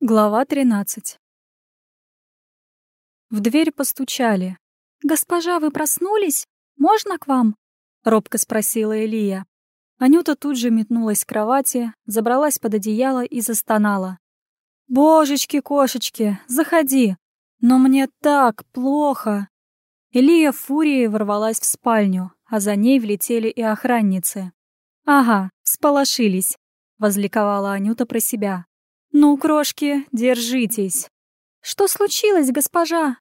Глава 13 В дверь постучали. «Госпожа, вы проснулись? Можно к вам?» — робко спросила Элия. Анюта тут же метнулась к кровати, забралась под одеяло и застонала. «Божечки-кошечки, заходи! Но мне так плохо!» Элия фурией ворвалась в спальню, а за ней влетели и охранницы. «Ага, сполошились», — возликовала Анюта про себя. «Ну, крошки, держитесь». «Что случилось, госпожа?»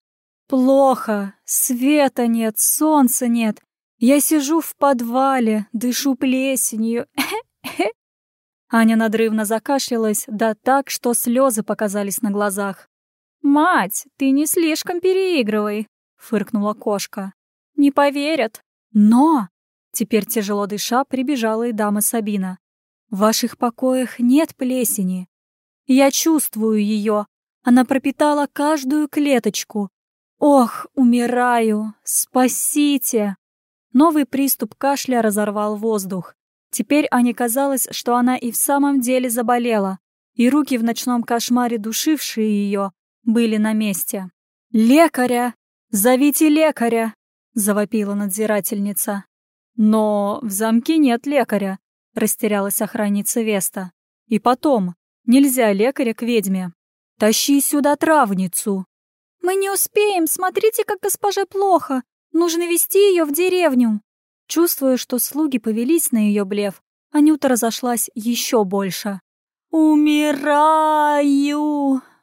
«Плохо. Света нет, солнца нет. Я сижу в подвале, дышу плесенью. Аня надрывно закашлялась, да так, что слезы показались на глазах. «Мать, ты не слишком переигрывай», — фыркнула кошка. «Не поверят». «Но!» — теперь тяжело дыша прибежала и дама Сабина. «В ваших покоях нет плесени. Я чувствую ее. Она пропитала каждую клеточку. Ох, умираю! Спасите!» Новый приступ кашля разорвал воздух. Теперь Ане казалось, что она и в самом деле заболела, и руки в ночном кошмаре, душившие ее, были на месте. «Лекаря! Зовите лекаря!» — завопила надзирательница. «Но в замке нет лекаря», — растерялась охранница Веста. «И потом, Нельзя лекаря к ведьме. Тащи сюда травницу. Мы не успеем, смотрите, как госпоже плохо. Нужно вести ее в деревню. Чувствуя, что слуги повелись на ее блеф, Анюта разошлась еще больше. «Умираю!»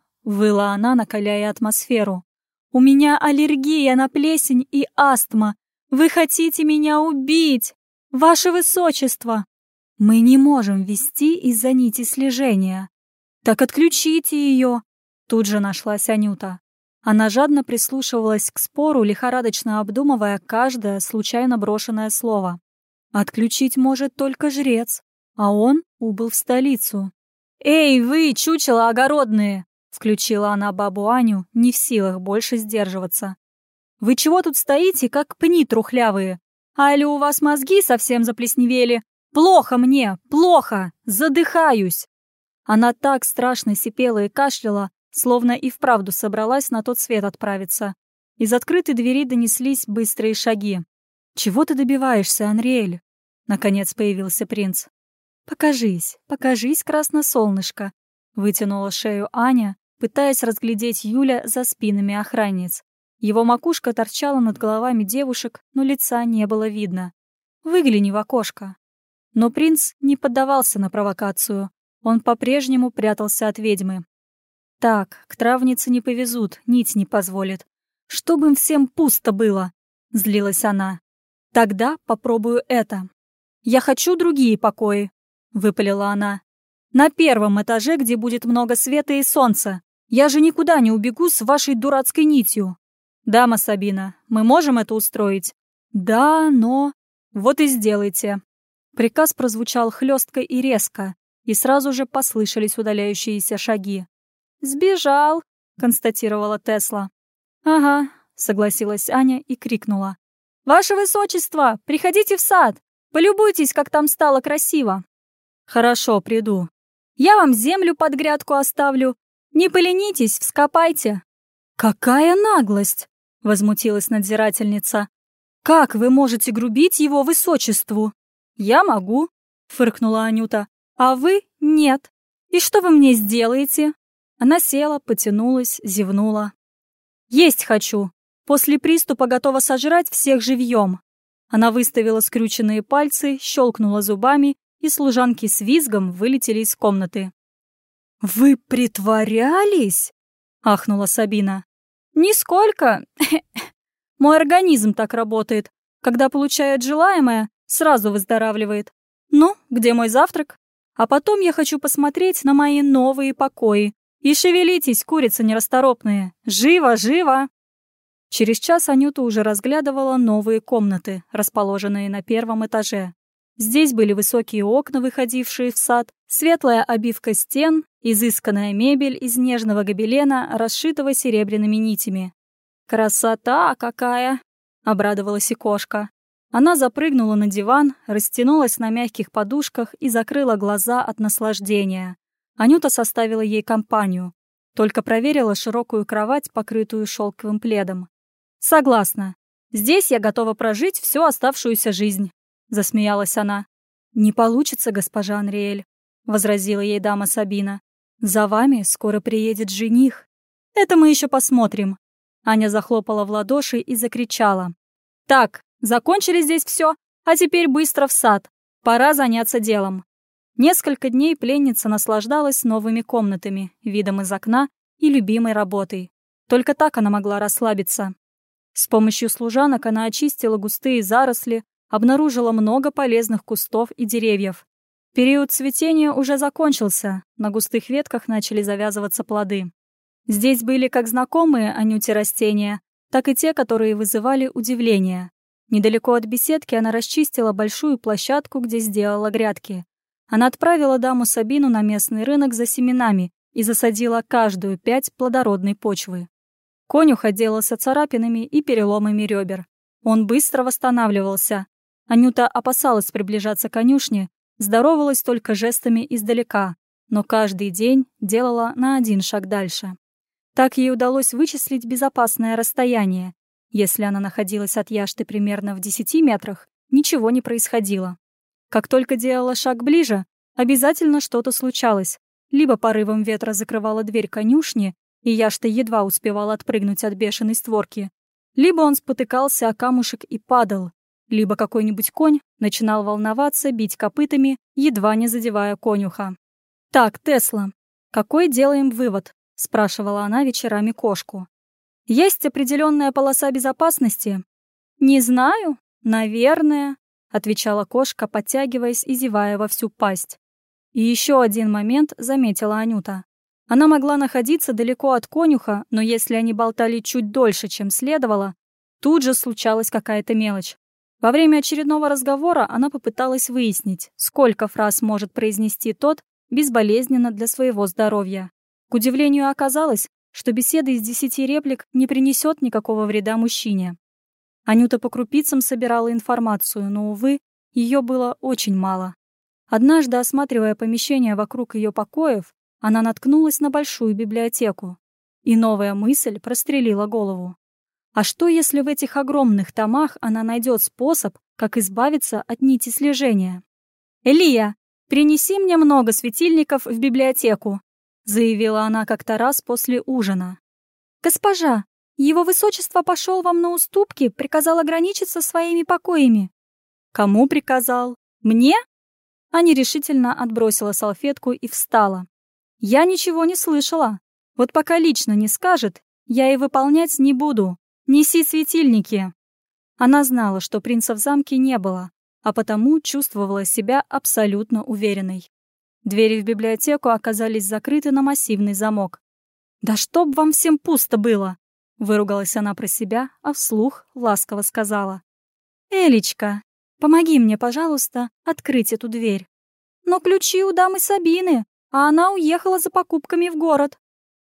— выла она, накаляя атмосферу. «У меня аллергия на плесень и астма. Вы хотите меня убить! Ваше Высочество!» «Мы не можем вести из-за нити слежения. «Так отключите ее!» Тут же нашлась Анюта. Она жадно прислушивалась к спору, лихорадочно обдумывая каждое случайно брошенное слово. Отключить может только жрец, а он убыл в столицу. «Эй, вы, чучела огородные!» — включила она бабу Аню, не в силах больше сдерживаться. «Вы чего тут стоите, как пни трухлявые? Али у вас мозги совсем заплесневели? Плохо мне, плохо, задыхаюсь!» Она так страшно сипела и кашляла, словно и вправду собралась на тот свет отправиться. Из открытой двери донеслись быстрые шаги. «Чего ты добиваешься, Анриэль?» Наконец появился принц. «Покажись, покажись, красносолнышко!» Вытянула шею Аня, пытаясь разглядеть Юля за спинами охранниц. Его макушка торчала над головами девушек, но лица не было видно. «Выгляни в окошко!» Но принц не поддавался на провокацию. Он по-прежнему прятался от ведьмы. «Так, к травнице не повезут, нить не позволит. Чтобы им всем пусто было!» — злилась она. «Тогда попробую это. Я хочу другие покои», — выпалила она. «На первом этаже, где будет много света и солнца. Я же никуда не убегу с вашей дурацкой нитью». «Дама Сабина, мы можем это устроить?» «Да, но...» «Вот и сделайте». Приказ прозвучал хлестко и резко, и сразу же послышались удаляющиеся шаги. «Сбежал», — констатировала Тесла. «Ага», — согласилась Аня и крикнула. «Ваше Высочество, приходите в сад! Полюбуйтесь, как там стало красиво!» «Хорошо, приду. Я вам землю под грядку оставлю. Не поленитесь, вскопайте!» «Какая наглость!» — возмутилась надзирательница. «Как вы можете грубить его высочеству?» «Я могу», — фыркнула Анюта. А вы — нет. И что вы мне сделаете?» Она села, потянулась, зевнула. «Есть хочу. После приступа готова сожрать всех живьем». Она выставила скрюченные пальцы, щелкнула зубами, и служанки с визгом вылетели из комнаты. «Вы притворялись?» — ахнула Сабина. «Нисколько. Мой организм так работает. Когда получает желаемое, сразу выздоравливает. Ну, где мой завтрак?» А потом я хочу посмотреть на мои новые покои. И шевелитесь, курицы нерасторопные! Живо, живо!» Через час Анюта уже разглядывала новые комнаты, расположенные на первом этаже. Здесь были высокие окна, выходившие в сад, светлая обивка стен, изысканная мебель из нежного гобелена, расшитого серебряными нитями. «Красота какая!» — обрадовалась и кошка. Она запрыгнула на диван, растянулась на мягких подушках и закрыла глаза от наслаждения. Анюта составила ей компанию. Только проверила широкую кровать, покрытую шелковым пледом. «Согласна. Здесь я готова прожить всю оставшуюся жизнь», — засмеялась она. «Не получится, госпожа Анриэль», — возразила ей дама Сабина. «За вами скоро приедет жених. Это мы еще посмотрим». Аня захлопала в ладоши и закричала. «Так, закончили здесь все, а теперь быстро в сад. Пора заняться делом». Несколько дней пленница наслаждалась новыми комнатами, видом из окна и любимой работой. Только так она могла расслабиться. С помощью служанок она очистила густые заросли, обнаружила много полезных кустов и деревьев. Период цветения уже закончился, на густых ветках начали завязываться плоды. Здесь были как знакомые Анюте растения, так и те, которые вызывали удивление. Недалеко от беседки она расчистила большую площадку, где сделала грядки. Она отправила даму Сабину на местный рынок за семенами и засадила каждую пять плодородной почвы. Конюх отделался царапинами и переломами ребер. Он быстро восстанавливался. Анюта опасалась приближаться к конюшне, здоровалась только жестами издалека, но каждый день делала на один шаг дальше. Так ей удалось вычислить безопасное расстояние. Если она находилась от яшты примерно в 10 метрах, ничего не происходило. Как только делала шаг ближе, обязательно что-то случалось. Либо порывом ветра закрывала дверь конюшни, и Яшта едва успевал отпрыгнуть от бешеной створки, либо он спотыкался о камушек и падал, либо какой-нибудь конь начинал волноваться, бить копытами, едва не задевая конюха. «Так, Тесла, какой делаем вывод?» — спрашивала она вечерами кошку. «Есть определенная полоса безопасности?» «Не знаю. Наверное отвечала кошка, подтягиваясь и зевая во всю пасть. И еще один момент заметила Анюта. Она могла находиться далеко от конюха, но если они болтали чуть дольше, чем следовало, тут же случалась какая-то мелочь. Во время очередного разговора она попыталась выяснить, сколько фраз может произнести тот безболезненно для своего здоровья. К удивлению оказалось, что беседа из десяти реплик не принесет никакого вреда мужчине. Анюта по крупицам собирала информацию, но, увы, ее было очень мало. Однажды, осматривая помещение вокруг ее покоев, она наткнулась на большую библиотеку. И новая мысль прострелила голову. А что, если в этих огромных томах она найдет способ, как избавиться от нити слежения? «Элия, принеси мне много светильников в библиотеку», заявила она как-то раз после ужина. «Госпожа, его высочество пошел вам на уступки, приказал ограничиться своими покоями. Кому приказал? Мне? Аня решительно отбросила салфетку и встала. Я ничего не слышала. Вот пока лично не скажет, я и выполнять не буду. Неси светильники. Она знала, что принца в замке не было, а потому чувствовала себя абсолютно уверенной. Двери в библиотеку оказались закрыты на массивный замок. «Да чтоб вам всем пусто было!» Выругалась она про себя, а вслух ласково сказала. «Элечка, помоги мне, пожалуйста, открыть эту дверь. Но ключи у дамы Сабины, а она уехала за покупками в город».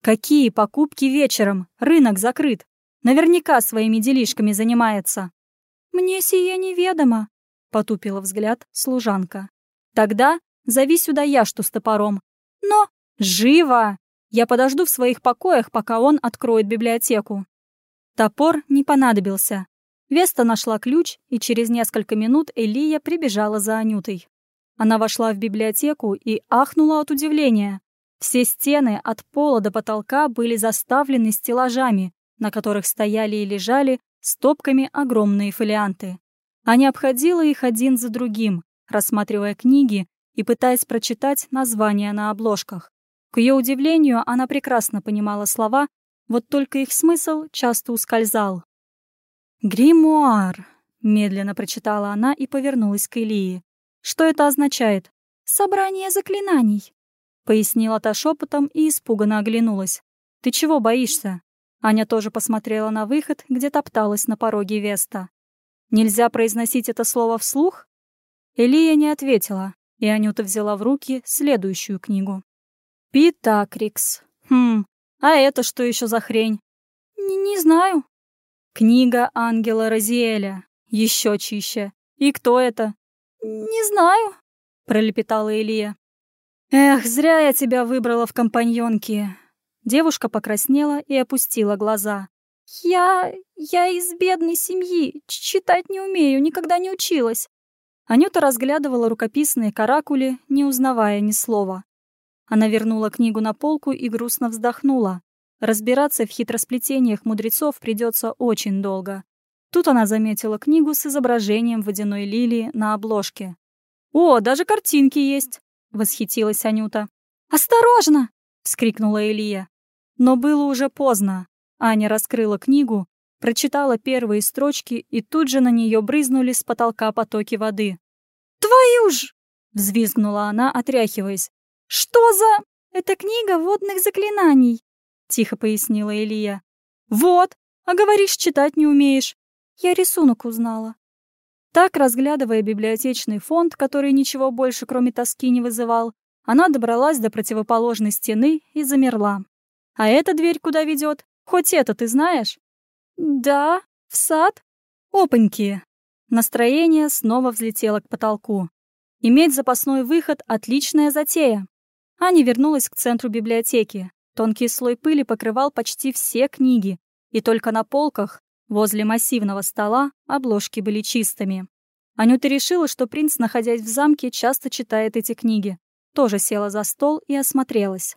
«Какие покупки вечером? Рынок закрыт. Наверняка своими делишками занимается». «Мне сие неведомо», — потупила взгляд служанка. «Тогда зови сюда яшту с топором. Но... Живо!» Я подожду в своих покоях, пока он откроет библиотеку. Топор не понадобился. Веста нашла ключ, и через несколько минут Элия прибежала за Анютой. Она вошла в библиотеку и ахнула от удивления. Все стены от пола до потолка были заставлены стеллажами, на которых стояли и лежали стопками огромные фолианты. Аня обходила их один за другим, рассматривая книги и пытаясь прочитать названия на обложках. К ее удивлению, она прекрасно понимала слова, вот только их смысл часто ускользал. «Гримуар», — медленно прочитала она и повернулась к Илии. «Что это означает?» «Собрание заклинаний», — пояснила та шепотом и испуганно оглянулась. «Ты чего боишься?» Аня тоже посмотрела на выход, где топталась на пороге Веста. «Нельзя произносить это слово вслух?» Элия не ответила, и Анюта взяла в руки следующую книгу. Питакрикс. Хм, а это что еще за хрень? Не, не знаю. Книга ангела Розиэля. Еще чище. И кто это? Не знаю, пролепетала Илья. Эх, зря я тебя выбрала в компаньонки. Девушка покраснела и опустила глаза. «Я... я из бедной семьи, читать не умею, никогда не училась». Анюта разглядывала рукописные каракули, не узнавая ни слова. Она вернула книгу на полку и грустно вздохнула. Разбираться в хитросплетениях мудрецов придется очень долго. Тут она заметила книгу с изображением водяной лилии на обложке. «О, даже картинки есть!» — восхитилась Анюта. «Осторожно!» — вскрикнула Илья. Но было уже поздно. Аня раскрыла книгу, прочитала первые строчки, и тут же на нее брызнули с потолка потоки воды. «Твою ж!» — взвизгнула она, отряхиваясь. «Что за...» «Это книга водных заклинаний», — тихо пояснила Илья. «Вот, а говоришь, читать не умеешь». Я рисунок узнала. Так, разглядывая библиотечный фонд, который ничего больше, кроме тоски, не вызывал, она добралась до противоположной стены и замерла. «А эта дверь куда ведет? Хоть это ты знаешь?» «Да, в сад». «Опаньки!» Настроение снова взлетело к потолку. Иметь запасной выход — отличная затея. Аня вернулась к центру библиотеки. Тонкий слой пыли покрывал почти все книги, и только на полках, возле массивного стола, обложки были чистыми. Анюта решила, что принц, находясь в замке, часто читает эти книги. Тоже села за стол и осмотрелась.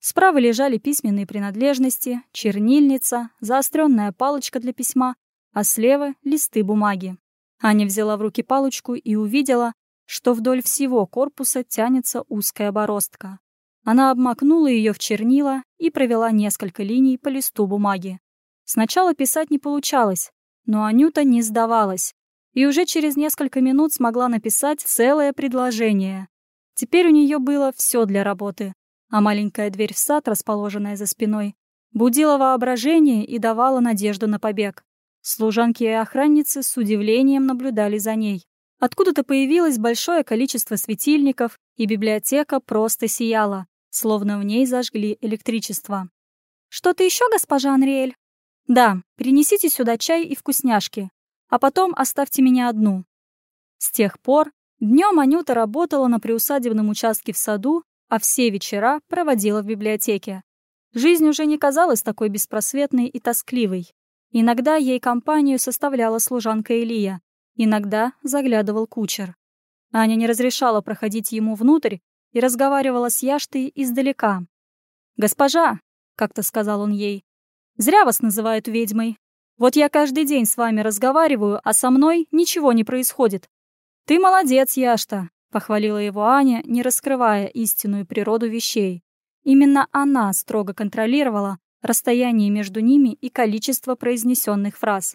Справа лежали письменные принадлежности, чернильница, заостренная палочка для письма, а слева — листы бумаги. Аня взяла в руки палочку и увидела, что вдоль всего корпуса тянется узкая бороздка. Она обмакнула ее в чернила и провела несколько линий по листу бумаги. Сначала писать не получалось, но Анюта не сдавалась и уже через несколько минут смогла написать целое предложение. Теперь у нее было все для работы, а маленькая дверь в сад, расположенная за спиной, будила воображение и давала надежду на побег. Служанки и охранницы с удивлением наблюдали за ней. Откуда-то появилось большое количество светильников, и библиотека просто сияла, словно в ней зажгли электричество. «Что-то еще, госпожа Анриэль?» «Да, принесите сюда чай и вкусняшки, а потом оставьте меня одну». С тех пор днем Анюта работала на приусадебном участке в саду, а все вечера проводила в библиотеке. Жизнь уже не казалась такой беспросветной и тоскливой. Иногда ей компанию составляла служанка Илия, Иногда заглядывал кучер. Аня не разрешала проходить ему внутрь и разговаривала с Яштой издалека. «Госпожа», — как-то сказал он ей, — «зря вас называют ведьмой. Вот я каждый день с вами разговариваю, а со мной ничего не происходит». «Ты молодец, Яшта», — похвалила его Аня, не раскрывая истинную природу вещей. Именно она строго контролировала расстояние между ними и количество произнесенных фраз.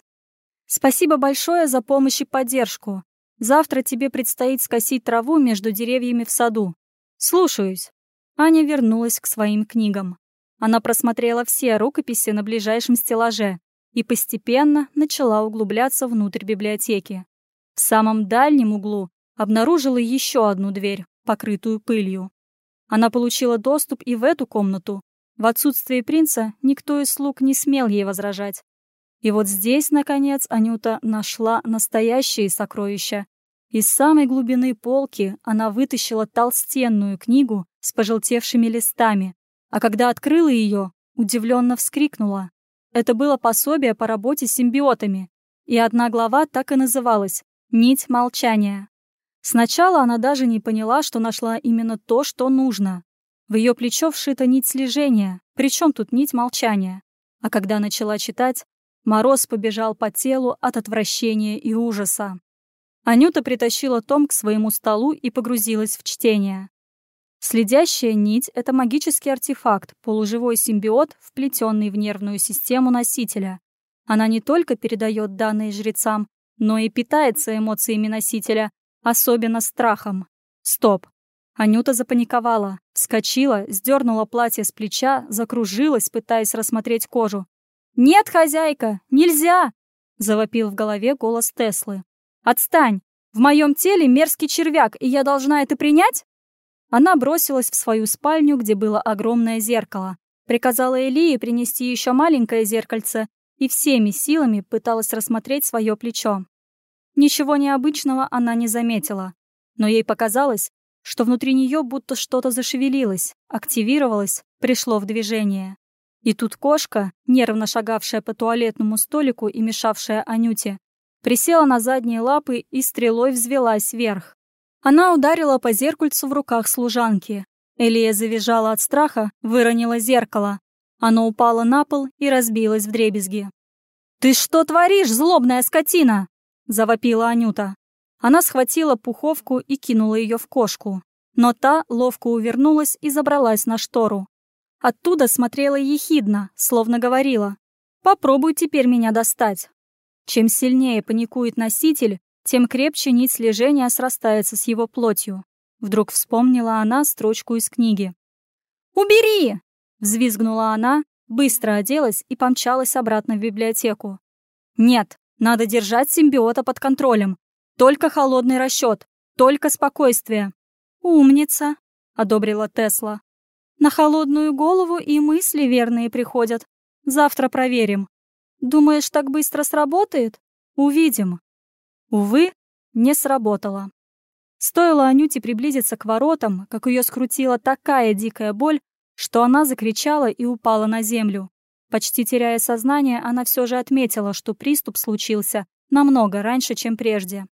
Спасибо большое за помощь и поддержку. Завтра тебе предстоит скосить траву между деревьями в саду. Слушаюсь. Аня вернулась к своим книгам. Она просмотрела все рукописи на ближайшем стеллаже и постепенно начала углубляться внутрь библиотеки. В самом дальнем углу обнаружила еще одну дверь, покрытую пылью. Она получила доступ и в эту комнату. В отсутствие принца никто из слуг не смел ей возражать. И вот здесь, наконец, Анюта нашла настоящие сокровища. Из самой глубины полки она вытащила толстенную книгу с пожелтевшими листами, а когда открыла ее, удивленно вскрикнула. Это было пособие по работе с симбиотами, и одна глава так и называлась «Нить молчания». Сначала она даже не поняла, что нашла именно то, что нужно. В ее плечо вшита нить слежения, причем тут нить молчания. А когда начала читать, Мороз побежал по телу от отвращения и ужаса. Анюта притащила том к своему столу и погрузилась в чтение. Следящая нить — это магический артефакт, полуживой симбиот, вплетенный в нервную систему носителя. Она не только передает данные жрецам, но и питается эмоциями носителя, особенно страхом. Стоп. Анюта запаниковала, вскочила, сдернула платье с плеча, закружилась, пытаясь рассмотреть кожу. «Нет, хозяйка, нельзя!» — завопил в голове голос Теслы. «Отстань! В моем теле мерзкий червяк, и я должна это принять?» Она бросилась в свою спальню, где было огромное зеркало. Приказала Элии принести еще маленькое зеркальце и всеми силами пыталась рассмотреть свое плечо. Ничего необычного она не заметила, но ей показалось, что внутри нее будто что-то зашевелилось, активировалось, пришло в движение. И тут кошка, нервно шагавшая по туалетному столику и мешавшая Анюте, присела на задние лапы и стрелой взвелась вверх. Она ударила по зеркальцу в руках служанки. Элия завизжала от страха, выронила зеркало. Оно упало на пол и разбилось в дребезги. «Ты что творишь, злобная скотина?» — завопила Анюта. Она схватила пуховку и кинула ее в кошку. Но та ловко увернулась и забралась на штору. Оттуда смотрела ехидно, словно говорила. «Попробуй теперь меня достать». Чем сильнее паникует носитель, тем крепче нить слежения срастается с его плотью. Вдруг вспомнила она строчку из книги. «Убери!» — взвизгнула она, быстро оделась и помчалась обратно в библиотеку. «Нет, надо держать симбиота под контролем. Только холодный расчет, только спокойствие». «Умница!» — одобрила Тесла. «На холодную голову и мысли верные приходят. Завтра проверим. Думаешь, так быстро сработает? Увидим». Увы, не сработало. Стоило Анюте приблизиться к воротам, как ее скрутила такая дикая боль, что она закричала и упала на землю. Почти теряя сознание, она все же отметила, что приступ случился намного раньше, чем прежде.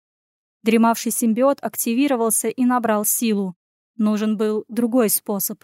Дремавший симбиот активировался и набрал силу. Нужен был другой способ.